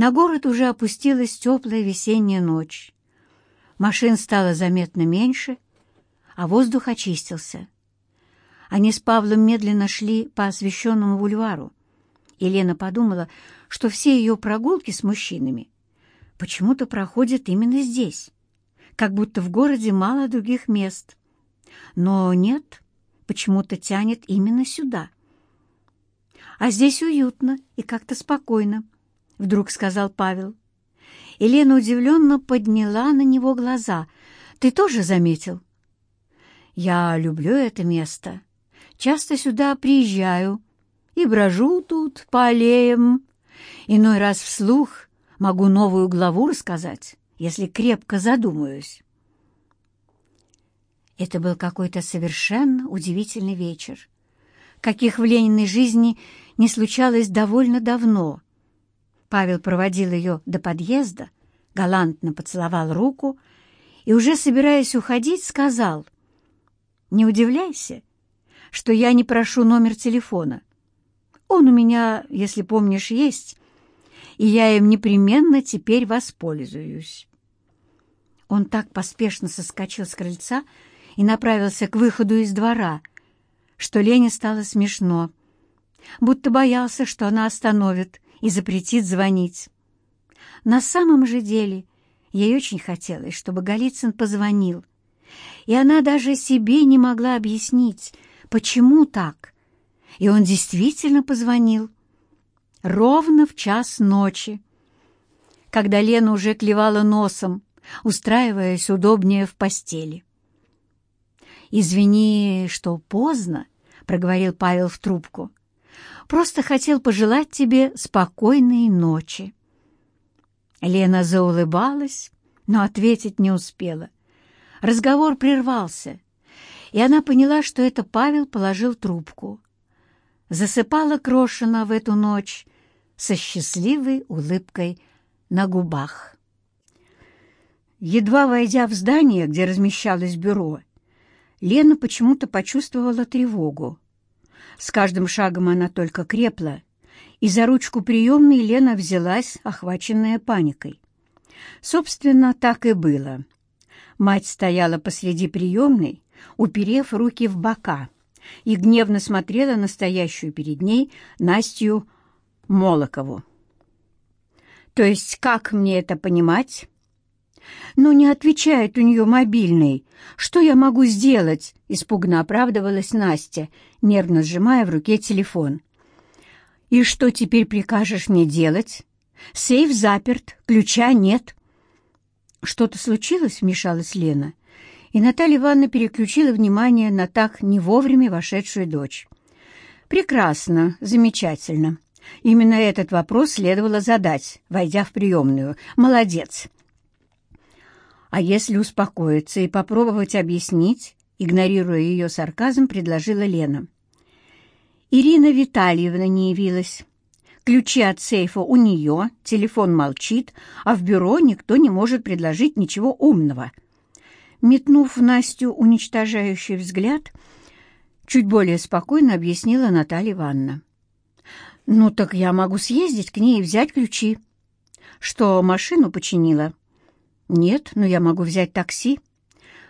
На город уже опустилась теплая весенняя ночь. Машин стало заметно меньше, а воздух очистился. Они с Павлом медленно шли по освещенному бульвару. Елена подумала, что все ее прогулки с мужчинами почему-то проходят именно здесь, как будто в городе мало других мест. Но нет, почему-то тянет именно сюда. А здесь уютно и как-то спокойно вдруг сказал Павел. Елена удивленно подняла на него глаза. «Ты тоже заметил?» «Я люблю это место. Часто сюда приезжаю и брожу тут по аллеям. Иной раз вслух могу новую главу рассказать, если крепко задумаюсь». Это был какой-то совершенно удивительный вечер, каких в Лениной жизни не случалось довольно давно — Павел проводил ее до подъезда, галантно поцеловал руку и, уже собираясь уходить, сказал, «Не удивляйся, что я не прошу номер телефона. Он у меня, если помнишь, есть, и я им непременно теперь воспользуюсь». Он так поспешно соскочил с крыльца и направился к выходу из двора, что Лене стало смешно, будто боялся, что она остановит и запретит звонить. На самом же деле ей очень хотелось, чтобы Голицын позвонил, и она даже себе не могла объяснить, почему так. И он действительно позвонил. Ровно в час ночи, когда Лена уже клевала носом, устраиваясь удобнее в постели. «Извини, что поздно», — проговорил Павел в трубку. Просто хотел пожелать тебе спокойной ночи». Лена заулыбалась, но ответить не успела. Разговор прервался, и она поняла, что это Павел положил трубку. Засыпала Крошина в эту ночь со счастливой улыбкой на губах. Едва войдя в здание, где размещалось бюро, Лена почему-то почувствовала тревогу. С каждым шагом она только крепла, и за ручку приемной Лена взялась, охваченная паникой. Собственно, так и было. Мать стояла посреди приемной, уперев руки в бока, и гневно смотрела на стоящую перед ней Настю Молокову. «То есть как мне это понимать?» «Ну, не отвечает у нее мобильный. Что я могу сделать?» Испуганно оправдывалась Настя, нервно сжимая в руке телефон. «И что теперь прикажешь мне делать? Сейф заперт, ключа нет». «Что-то случилось?» — вмешалась Лена. И Наталья Ивановна переключила внимание на так не вовремя вошедшую дочь. «Прекрасно, замечательно. Именно этот вопрос следовало задать, войдя в приемную. Молодец!» «А если успокоиться и попробовать объяснить, игнорируя ее сарказм, предложила Лена. Ирина Витальевна не явилась. Ключи от сейфа у нее, телефон молчит, а в бюро никто не может предложить ничего умного. Метнув Настю уничтожающий взгляд, чуть более спокойно объяснила Наталья Ивановна. «Ну так я могу съездить к ней и взять ключи». «Что, машину починила?» «Нет, но я могу взять такси».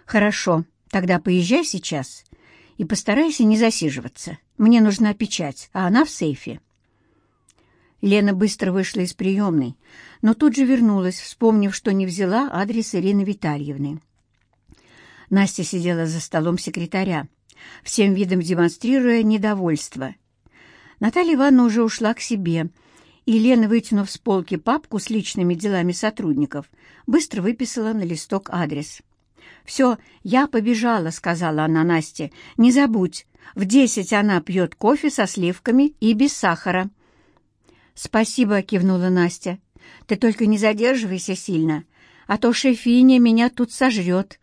«Хорошо, Тогда поезжай сейчас и постарайся не засиживаться. Мне нужна печать, а она в сейфе». Лена быстро вышла из приемной, но тут же вернулась, вспомнив, что не взяла адрес Ирины Витальевны. Настя сидела за столом секретаря, всем видом демонстрируя недовольство. Наталья Ивановна уже ушла к себе, и Лена, вытянув с полки папку с личными делами сотрудников, быстро выписала на листок адрес. «Все, я побежала», — сказала она Насте. «Не забудь, в десять она пьет кофе со сливками и без сахара». «Спасибо», — кивнула Настя. «Ты только не задерживайся сильно, а то шефиня меня тут сожрет.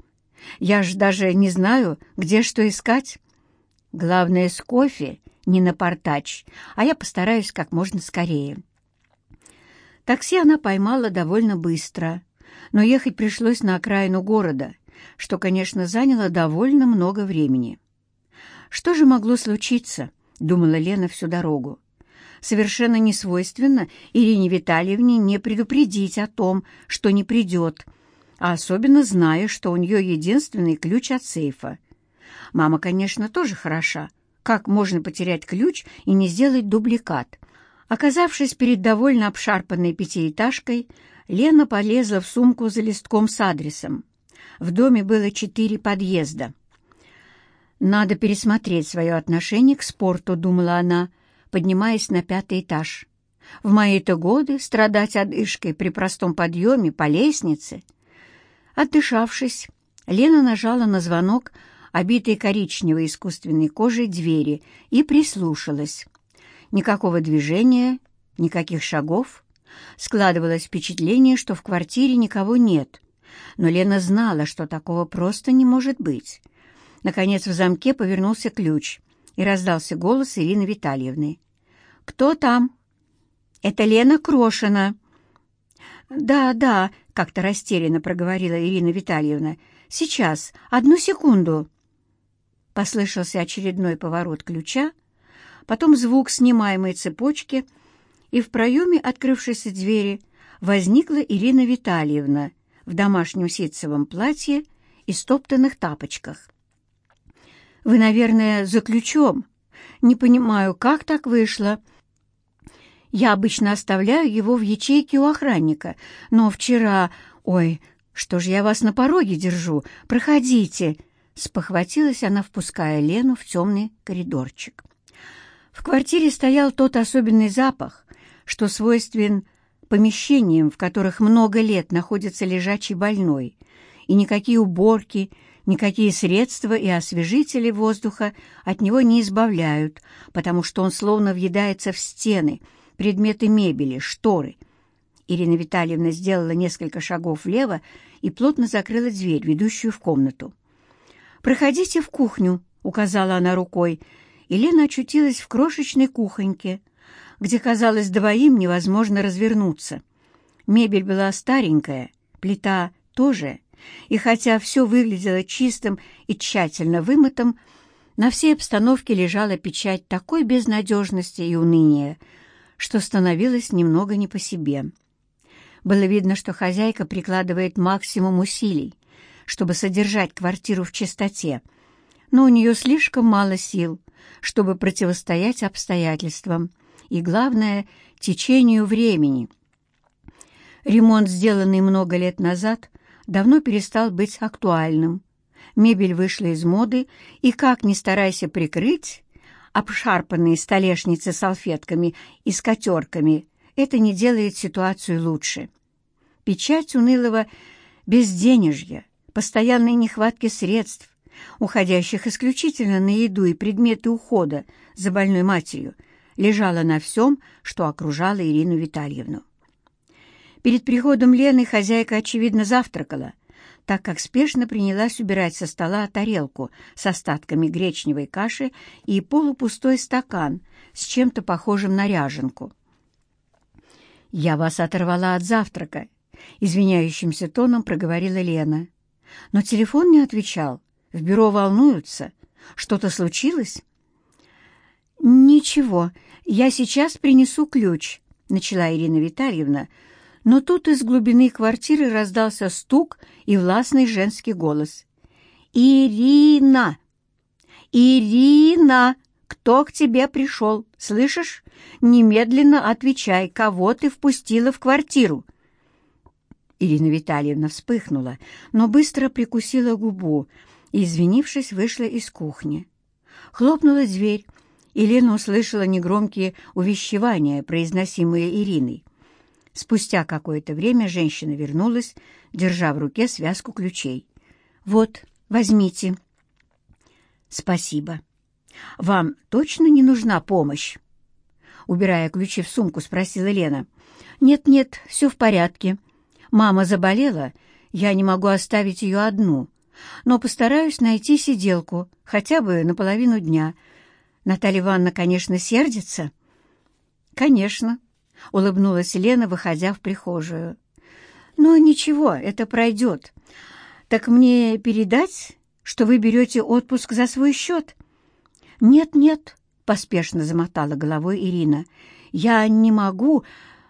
Я ж даже не знаю, где что искать. Главное, с кофе не напортач, а я постараюсь как можно скорее». Такси она поймала довольно быстро, но ехать пришлось на окраину города — что, конечно, заняло довольно много времени. «Что же могло случиться?» — думала Лена всю дорогу. «Совершенно несвойственно Ирине Витальевне не предупредить о том, что не придет, а особенно зная, что у нее единственный ключ от сейфа. Мама, конечно, тоже хороша. Как можно потерять ключ и не сделать дубликат?» Оказавшись перед довольно обшарпанной пятиэтажкой, Лена полезла в сумку за листком с адресом. В доме было четыре подъезда. «Надо пересмотреть свое отношение к спорту», — думала она, поднимаясь на пятый этаж. «В мои-то годы страдать одышкой при простом подъеме по лестнице...» Отдышавшись, Лена нажала на звонок, обитой коричневой искусственной кожей двери, и прислушалась. Никакого движения, никаких шагов. Складывалось впечатление, что в квартире никого нет — но Лена знала, что такого просто не может быть. Наконец в замке повернулся ключ, и раздался голос Ирины Витальевны. «Кто там?» «Это Лена Крошина». «Да, да», — как-то растерянно проговорила Ирина Витальевна. «Сейчас, одну секунду». Послышался очередной поворот ключа, потом звук снимаемой цепочки, и в проеме открывшейся двери возникла Ирина Витальевна в домашнем ситцевом платье и стоптанных тапочках. «Вы, наверное, за ключом. Не понимаю, как так вышло. Я обычно оставляю его в ячейке у охранника, но вчера... Ой, что же я вас на пороге держу? Проходите!» Спохватилась она, впуская Лену в темный коридорчик. В квартире стоял тот особенный запах, что свойствен помещениям, в которых много лет находится лежачий больной, и никакие уборки, никакие средства и освежители воздуха от него не избавляют, потому что он словно въедается в стены, предметы мебели, шторы. Ирина Витальевна сделала несколько шагов влево и плотно закрыла дверь, ведущую в комнату. «Проходите в кухню», — указала она рукой, и очутилась в крошечной кухоньке — где, казалось, двоим невозможно развернуться. Мебель была старенькая, плита тоже, и хотя все выглядело чистым и тщательно вымытым, на всей обстановке лежала печать такой безнадежности и уныния, что становилось немного не по себе. Было видно, что хозяйка прикладывает максимум усилий, чтобы содержать квартиру в чистоте, но у нее слишком мало сил, чтобы противостоять обстоятельствам — и, главное, течению времени. Ремонт, сделанный много лет назад, давно перестал быть актуальным. Мебель вышла из моды, и, как ни старайся прикрыть обшарпанные столешницы салфетками и скатерками, это не делает ситуацию лучше. Печать унылого безденежья, постоянной нехватки средств, уходящих исключительно на еду и предметы ухода за больной матерью – лежала на всем, что окружало Ирину Витальевну. Перед приходом Лены хозяйка, очевидно, завтракала, так как спешно принялась убирать со стола тарелку с остатками гречневой каши и полупустой стакан с чем-то похожим на ряженку. «Я вас оторвала от завтрака», — извиняющимся тоном проговорила Лена. Но телефон не отвечал. В бюро волнуются. Что-то случилось? «Ничего, «Я сейчас принесу ключ», — начала Ирина Витальевна, но тут из глубины квартиры раздался стук и властный женский голос. «Ирина! Ирина! Кто к тебе пришел? Слышишь? Немедленно отвечай, кого ты впустила в квартиру!» Ирина Витальевна вспыхнула, но быстро прикусила губу и, извинившись, вышла из кухни. Хлопнула дверь, Елена услышала негромкие увещевания, произносимые Ириной. Спустя какое-то время женщина вернулась, держа в руке связку ключей. «Вот, возьмите». «Спасибо. Вам точно не нужна помощь?» Убирая ключи в сумку, спросила Лена. «Нет-нет, все в порядке. Мама заболела, я не могу оставить ее одну, но постараюсь найти сиделку хотя бы на половину дня, Наталья Ивановна, конечно, сердится?» «Конечно», — улыбнулась Лена, выходя в прихожую. «Но ну, ничего, это пройдет. Так мне передать, что вы берете отпуск за свой счет?» «Нет-нет», — поспешно замотала головой Ирина. «Я не могу.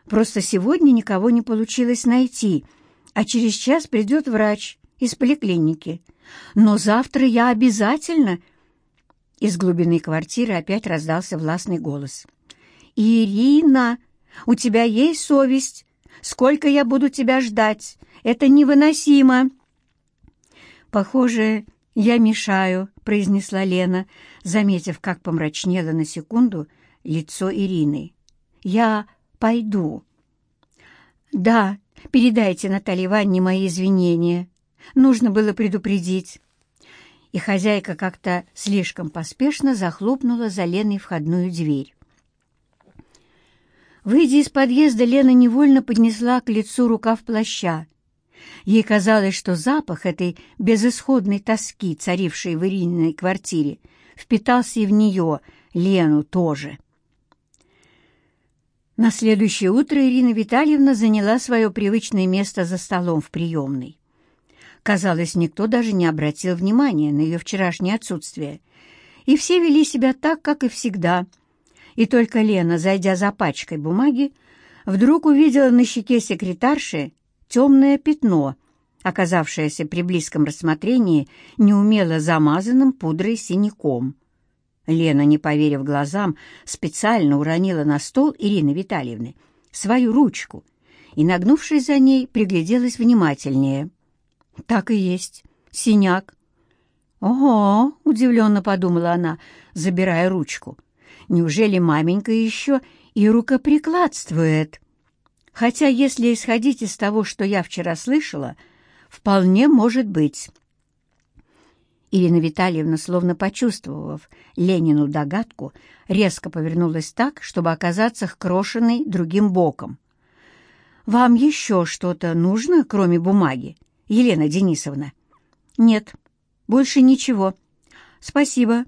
Просто сегодня никого не получилось найти, а через час придет врач из поликлиники. Но завтра я обязательно...» Из глубины квартиры опять раздался властный голос. «Ирина, у тебя есть совесть? Сколько я буду тебя ждать? Это невыносимо!» «Похоже, я мешаю», — произнесла Лена, заметив, как помрачнело на секунду лицо Ирины. «Я пойду». «Да, передайте Наталье Ивановне мои извинения. Нужно было предупредить» и хозяйка как-то слишком поспешно захлопнула за Леной входную дверь. Выйдя из подъезда, Лена невольно поднесла к лицу рукав плаща. Ей казалось, что запах этой безысходной тоски, царившей в Ирининой квартире, впитался и в нее, Лену тоже. На следующее утро Ирина Витальевна заняла свое привычное место за столом в приемной. Казалось, никто даже не обратил внимания на ее вчерашнее отсутствие. И все вели себя так, как и всегда. И только Лена, зайдя за пачкой бумаги, вдруг увидела на щеке секретарши темное пятно, оказавшееся при близком рассмотрении неумело замазанным пудрой синяком. Лена, не поверив глазам, специально уронила на стол Ирины Витальевны свою ручку и, нагнувшись за ней, пригляделась внимательнее — «Так и есть. Синяк». «Ого!» — удивленно подумала она, забирая ручку. «Неужели маменька еще и рукоприкладствует?» «Хотя, если исходить из того, что я вчера слышала, вполне может быть». Ирина Витальевна, словно почувствовав Ленину догадку, резко повернулась так, чтобы оказаться крошенной другим боком. «Вам еще что-то нужно, кроме бумаги?» Елена Денисовна. Нет, больше ничего. Спасибо.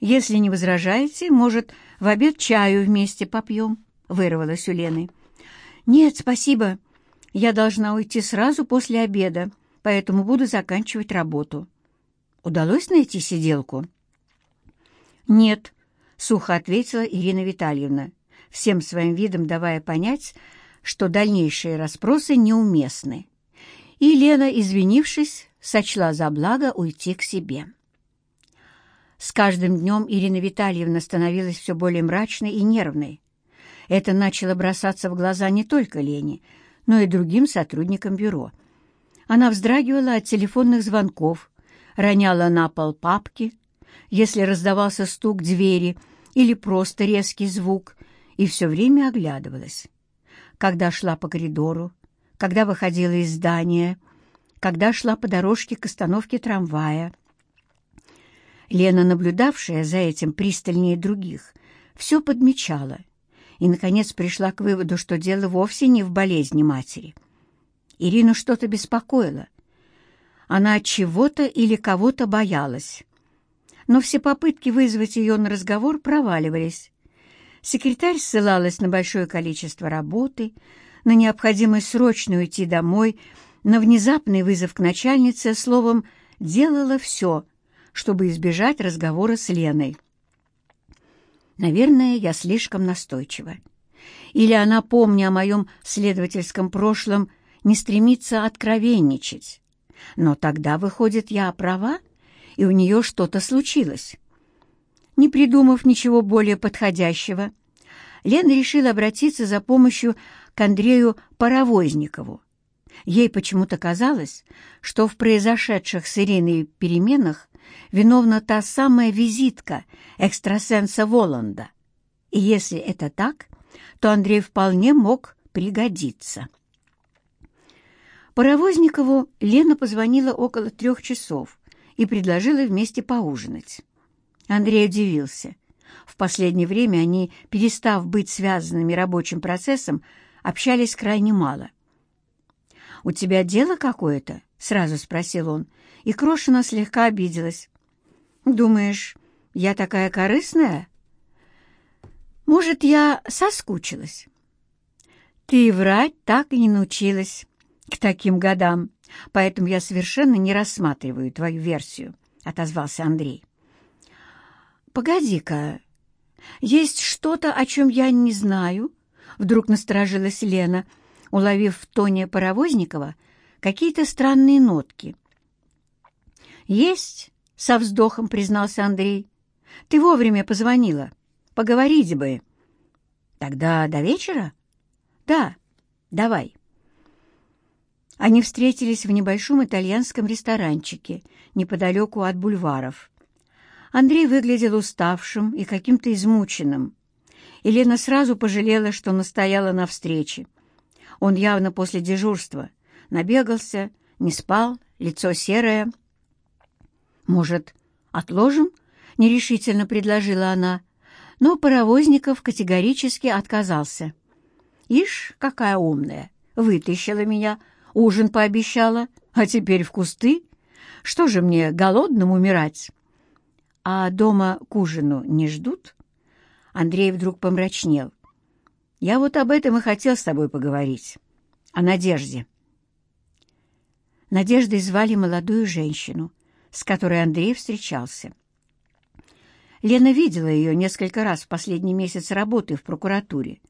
Если не возражаете, может, в обед чаю вместе попьем? Вырвалась у Лены. Нет, спасибо. Я должна уйти сразу после обеда, поэтому буду заканчивать работу. Удалось найти сиделку? Нет, сухо ответила Ирина Витальевна, всем своим видом давая понять, что дальнейшие расспросы неуместны и Лена, извинившись, сочла за благо уйти к себе. С каждым днем Ирина Витальевна становилась все более мрачной и нервной. Это начало бросаться в глаза не только Лене, но и другим сотрудникам бюро. Она вздрагивала от телефонных звонков, роняла на пол папки, если раздавался стук двери или просто резкий звук, и все время оглядывалась. Когда шла по коридору, когда выходила из здания, когда шла по дорожке к остановке трамвая. Лена, наблюдавшая за этим пристальнее других, все подмечала и, наконец, пришла к выводу, что дело вовсе не в болезни матери. Ирину что-то беспокоило. Она чего-то или кого-то боялась. Но все попытки вызвать ее на разговор проваливались. Секретарь ссылалась на большое количество работы — на необходимость срочно уйти домой, на внезапный вызов к начальнице, словом, делала все, чтобы избежать разговора с Леной. Наверное, я слишком настойчива. Или она, помня о моем следовательском прошлом, не стремится откровенничать. Но тогда, выходит, я права, и у нее что-то случилось. Не придумав ничего более подходящего, — Лена решила обратиться за помощью к Андрею Паровозникову. Ей почему-то казалось, что в произошедших с Ириной переменах виновна та самая визитка экстрасенса Воланда. И если это так, то Андрей вполне мог пригодиться. Паровозникову Лена позвонила около трех часов и предложила вместе поужинать. Андрей удивился. В последнее время они, перестав быть связанными рабочим процессом, общались крайне мало. «У тебя дело какое-то?» — сразу спросил он, и Крошина слегка обиделась. «Думаешь, я такая корыстная?» «Может, я соскучилась?» «Ты врать так и не научилась к таким годам, поэтому я совершенно не рассматриваю твою версию», — отозвался Андрей. «Погоди-ка, есть что-то, о чем я не знаю?» Вдруг насторожилась Лена, уловив в тоне Паровозникова какие-то странные нотки. «Есть», — со вздохом признался Андрей. «Ты вовремя позвонила. Поговорить бы». «Тогда до вечера?» «Да, давай». Они встретились в небольшом итальянском ресторанчике неподалеку от бульваров. Андрей выглядел уставшим и каким-то измученным. Елена сразу пожалела, что настояла на встрече. Он явно после дежурства набегался, не спал, лицо серое. «Может, отложим?» — нерешительно предложила она. Но Паровозников категорически отказался. «Ишь, какая умная! Вытащила меня, ужин пообещала, а теперь в кусты. Что же мне, голодным умирать?» а дома к ужину не ждут?» Андрей вдруг помрачнел. «Я вот об этом и хотел с тобой поговорить. О Надежде». Надеждой звали молодую женщину, с которой Андрей встречался. Лена видела ее несколько раз в последний месяц работы в прокуратуре.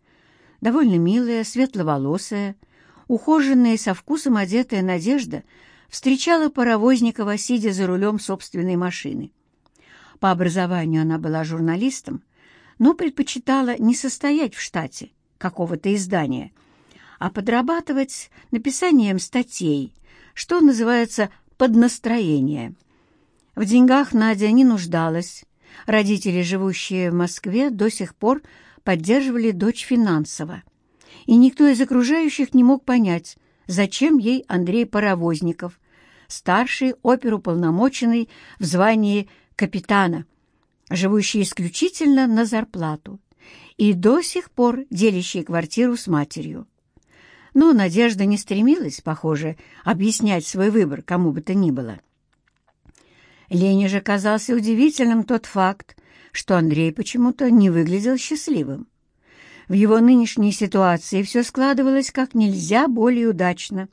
Довольно милая, светловолосая, ухоженная и со вкусом одетая Надежда встречала паровозникова, сидя за рулем собственной машины. По образованию она была журналистом, но предпочитала не состоять в штате какого-то издания, а подрабатывать написанием статей, что называется поднастроение. В деньгах Надя не нуждалась. Родители, живущие в Москве, до сих пор поддерживали дочь финансово. И никто из окружающих не мог понять, зачем ей Андрей Паровозников, старший оперуполномоченный в звании капитана, живущий исключительно на зарплату и до сих пор делящий квартиру с матерью. Но Надежда не стремилась, похоже, объяснять свой выбор кому бы то ни было. Лене же казался удивительным тот факт, что Андрей почему-то не выглядел счастливым. В его нынешней ситуации все складывалось как нельзя более удачно.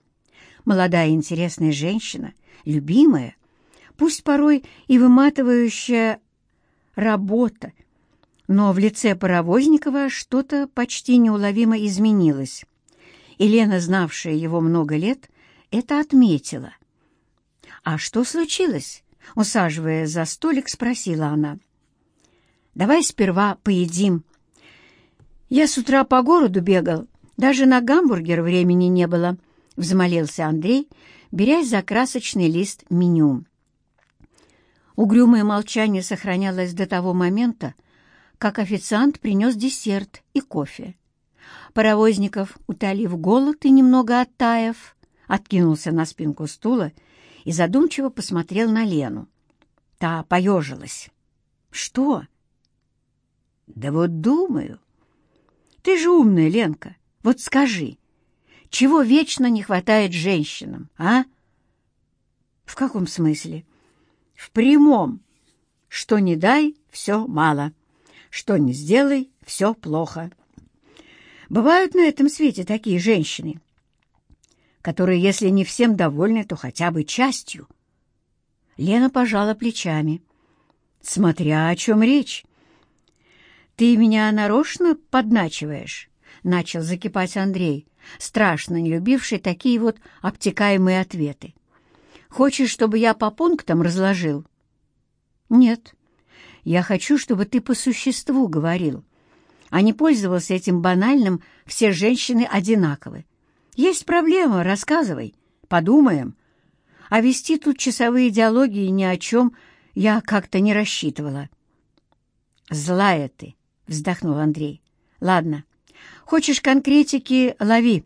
Молодая интересная женщина, любимая, пусть порой и выматывающая работа, но в лице Паровозникова что-то почти неуловимо изменилось. Елена, знавшая его много лет, это отметила. «А что случилось?» — усаживая за столик, спросила она. «Давай сперва поедим». «Я с утра по городу бегал, даже на гамбургер времени не было», — взмолился Андрей, берясь за красочный лист меню. Угрюмое молчание сохранялось до того момента, как официант принес десерт и кофе. Паровозников, утолив голод и немного оттаив, откинулся на спинку стула и задумчиво посмотрел на Лену. Та поежилась. «Что?» «Да вот думаю. Ты же умная, Ленка. Вот скажи, чего вечно не хватает женщинам, а?» «В каком смысле?» в прямом, что не дай – все мало, что не сделай – все плохо. Бывают на этом свете такие женщины, которые, если не всем довольны, то хотя бы частью. Лена пожала плечами, смотря о чем речь. «Ты меня нарочно подначиваешь?» — начал закипать Андрей, страшно не любивший такие вот обтекаемые ответы. Хочешь, чтобы я по пунктам разложил?» «Нет. Я хочу, чтобы ты по существу говорил, а не пользовался этим банальным «все женщины одинаковы». Есть проблема, рассказывай, подумаем. А вести тут часовые диалоги ни о чем я как-то не рассчитывала». «Злая ты», — вздохнул Андрей. «Ладно, хочешь конкретики — лови».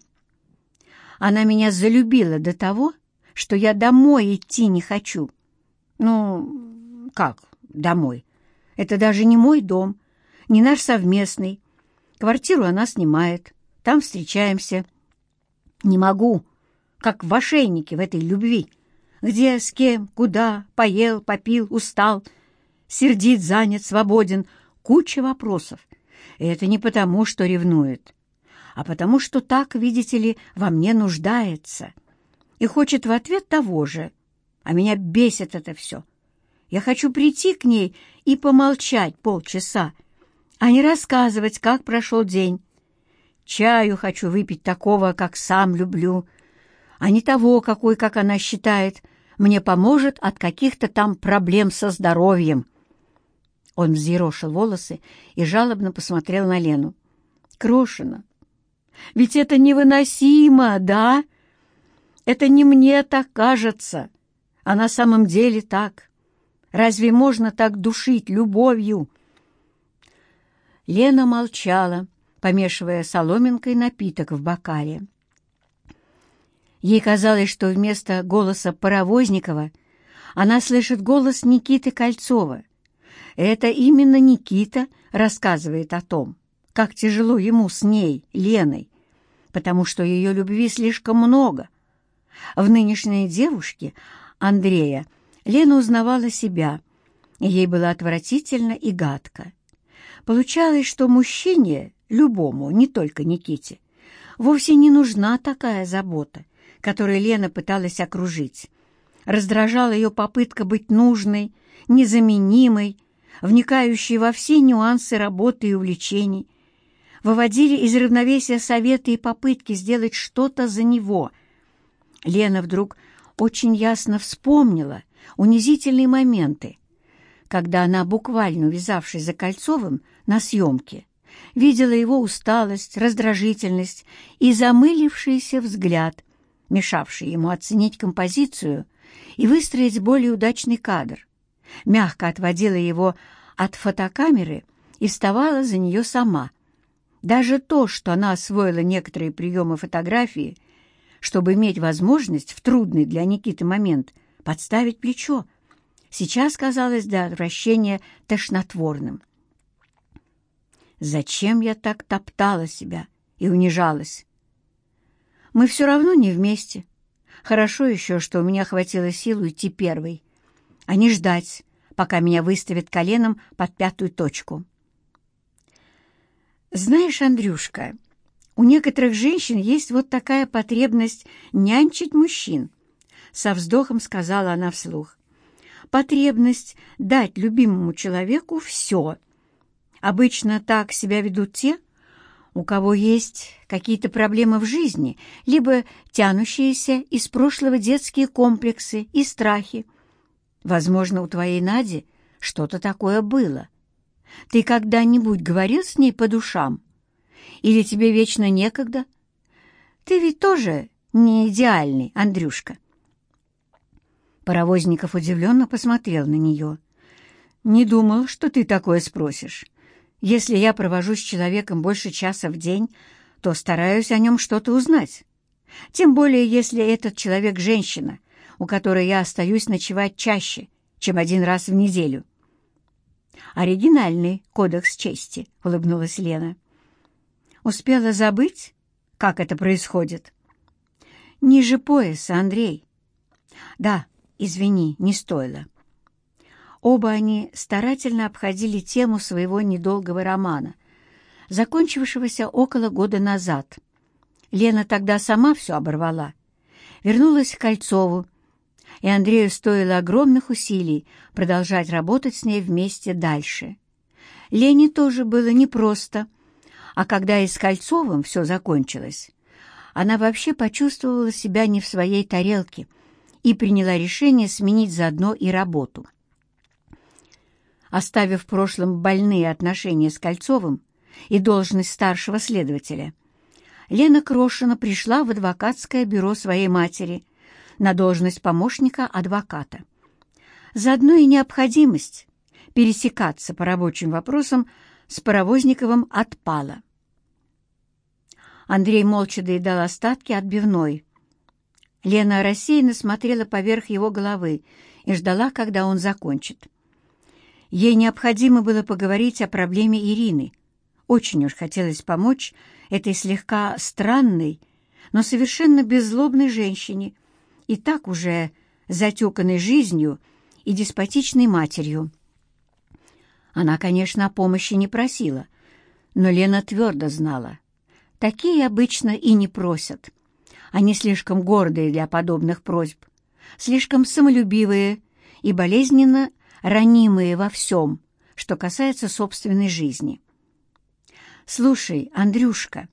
Она меня залюбила до того, — что я домой идти не хочу. Ну, как домой? Это даже не мой дом, не наш совместный. Квартиру она снимает, там встречаемся. Не могу, как в ошейнике в этой любви. Где, с кем, куда, поел, попил, устал. Сердит, занят, свободен. Куча вопросов. И это не потому, что ревнует, а потому что так, видите ли, во мне нуждается» и хочет в ответ того же. А меня бесит это все. Я хочу прийти к ней и помолчать полчаса, а не рассказывать, как прошел день. Чаю хочу выпить такого, как сам люблю, а не того, какой, как она считает, мне поможет от каких-то там проблем со здоровьем. Он взъерошил волосы и жалобно посмотрел на Лену. «Крошина, ведь это невыносимо, да?» Это не мне так кажется, а на самом деле так. Разве можно так душить любовью?» Лена молчала, помешивая соломинкой напиток в бокале. Ей казалось, что вместо голоса Паровозникова она слышит голос Никиты Кольцова. Это именно Никита рассказывает о том, как тяжело ему с ней, Леной, потому что ее любви слишком много, в нынешней девушке, Андрея, Лена узнавала себя. Ей было отвратительно и гадко. Получалось, что мужчине, любому, не только Никите, вовсе не нужна такая забота, которой Лена пыталась окружить. Раздражала ее попытка быть нужной, незаменимой, вникающей во все нюансы работы и увлечений. Выводили из равновесия советы и попытки сделать что-то за него — Лена вдруг очень ясно вспомнила унизительные моменты, когда она, буквально увязавшись за Кольцовым на съемке, видела его усталость, раздражительность и замылившийся взгляд, мешавший ему оценить композицию и выстроить более удачный кадр. Мягко отводила его от фотокамеры и вставала за нее сама. Даже то, что она освоила некоторые приемы фотографии, чтобы иметь возможность в трудный для Никиты момент подставить плечо, сейчас казалось до отвращения тошнотворным. Зачем я так топтала себя и унижалась? Мы все равно не вместе. Хорошо еще, что у меня хватило сил уйти первой, а не ждать, пока меня выставят коленом под пятую точку. «Знаешь, Андрюшка, у некоторых женщин есть вот такая потребность нянчить мужчин, со вздохом сказала она вслух. Потребность дать любимому человеку все. Обычно так себя ведут те, у кого есть какие-то проблемы в жизни, либо тянущиеся из прошлого детские комплексы и страхи. Возможно, у твоей Нади что-то такое было. Ты когда-нибудь говорил с ней по душам? Или тебе вечно некогда? Ты ведь тоже не идеальный, Андрюшка. Паровозников удивленно посмотрел на нее. «Не думал, что ты такое спросишь. Если я провожу с человеком больше часа в день, то стараюсь о нем что-то узнать. Тем более, если этот человек женщина, у которой я остаюсь ночевать чаще, чем один раз в неделю». «Оригинальный кодекс чести», — улыбнулась Лена. Успела забыть, как это происходит? Ниже пояса, Андрей. Да, извини, не стоило. Оба они старательно обходили тему своего недолгого романа, закончившегося около года назад. Лена тогда сама все оборвала. Вернулась к Кольцову, и Андрею стоило огромных усилий продолжать работать с ней вместе дальше. Лене тоже было непросто — а когда и с Кольцовым все закончилось, она вообще почувствовала себя не в своей тарелке и приняла решение сменить заодно и работу. Оставив в прошлом больные отношения с Кольцовым и должность старшего следователя, Лена Крошина пришла в адвокатское бюро своей матери на должность помощника адвоката. Заодно и необходимость пересекаться по рабочим вопросам с Паровозниковым отпала. Андрей молча доедал остатки отбивной. Лена рассеянно смотрела поверх его головы и ждала, когда он закончит. Ей необходимо было поговорить о проблеме Ирины. Очень уж хотелось помочь этой слегка странной, но совершенно беззлобной женщине, и так уже затеканной жизнью и деспотичной матерью. Она, конечно, о помощи не просила, но Лена твердо знала. Такие обычно и не просят. Они слишком гордые для подобных просьб, слишком самолюбивые и болезненно ранимые во всем, что касается собственной жизни. «Слушай, Андрюшка»,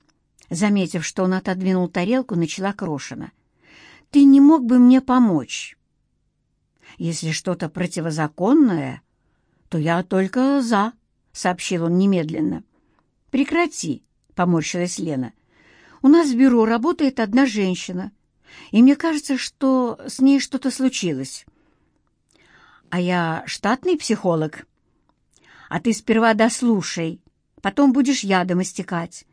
заметив, что он отодвинул тарелку, начала Крошина, «ты не мог бы мне помочь?» «Если что-то противозаконное...» то я только за», — сообщил он немедленно. «Прекрати», — поморщилась Лена. «У нас в бюро работает одна женщина, и мне кажется, что с ней что-то случилось». «А я штатный психолог». «А ты сперва дослушай, потом будешь ядом истекать».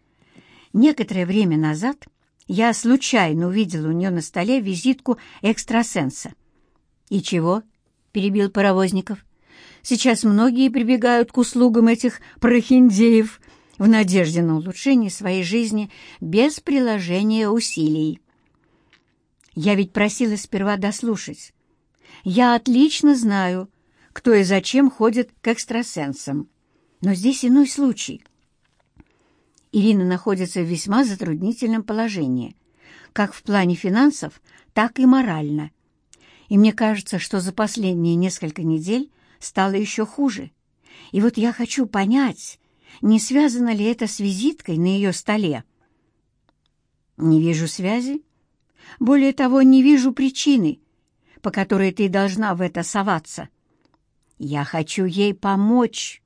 Некоторое время назад я случайно увидела у нее на столе визитку экстрасенса. «И чего?» — перебил Паровозников. Сейчас многие прибегают к услугам этих прохиндеев в надежде на улучшение своей жизни без приложения усилий. Я ведь просила сперва дослушать. Я отлично знаю, кто и зачем ходит к экстрасенсам. Но здесь иной случай. Ирина находится в весьма затруднительном положении, как в плане финансов, так и морально. И мне кажется, что за последние несколько недель стало еще хуже. И вот я хочу понять, не связано ли это с визиткой на ее столе. Не вижу связи. Более того, не вижу причины, по которой ты должна в это соваться. Я хочу ей помочь.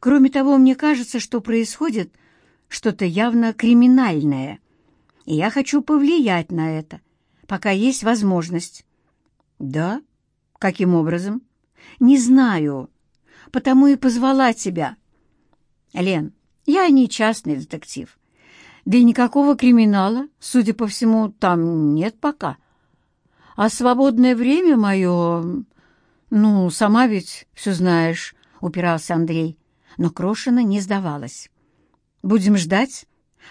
Кроме того, мне кажется, что происходит что-то явно криминальное, и я хочу повлиять на это, пока есть возможность. Да? Каким образом? Не знаю, потому и позвала тебя. Лен, я не частный детектив. Да и никакого криминала, судя по всему, там нет пока. А свободное время мое... Ну, сама ведь все знаешь, — упирался Андрей. Но Крошина не сдавалась. Будем ждать,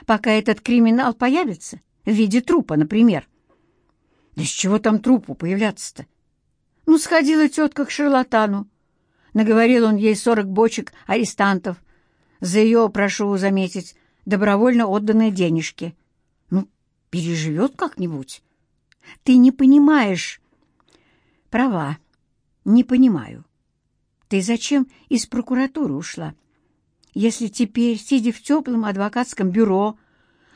пока этот криминал появится, в виде трупа, например. Да с чего там трупу появляться-то? Ну Сходила тетка к шарлатану. Наговорил он ей сорок бочек арестантов. За ее, прошу заметить, добровольно отданные денежки. Ну, переживет как-нибудь. Ты не понимаешь. Права, не понимаю. Ты зачем из прокуратуры ушла? Если теперь, сидя в теплом адвокатском бюро,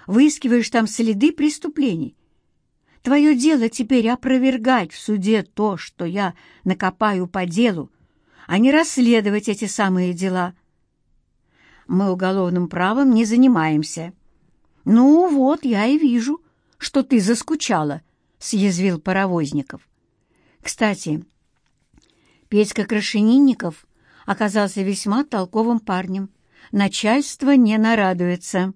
выискиваешь там следы преступлений, Твое дело теперь опровергать в суде то, что я накопаю по делу, а не расследовать эти самые дела. Мы уголовным правом не занимаемся. Ну вот, я и вижу, что ты заскучала, — съязвил Паровозников. Кстати, Петька Крашенинников оказался весьма толковым парнем. Начальство не нарадуется.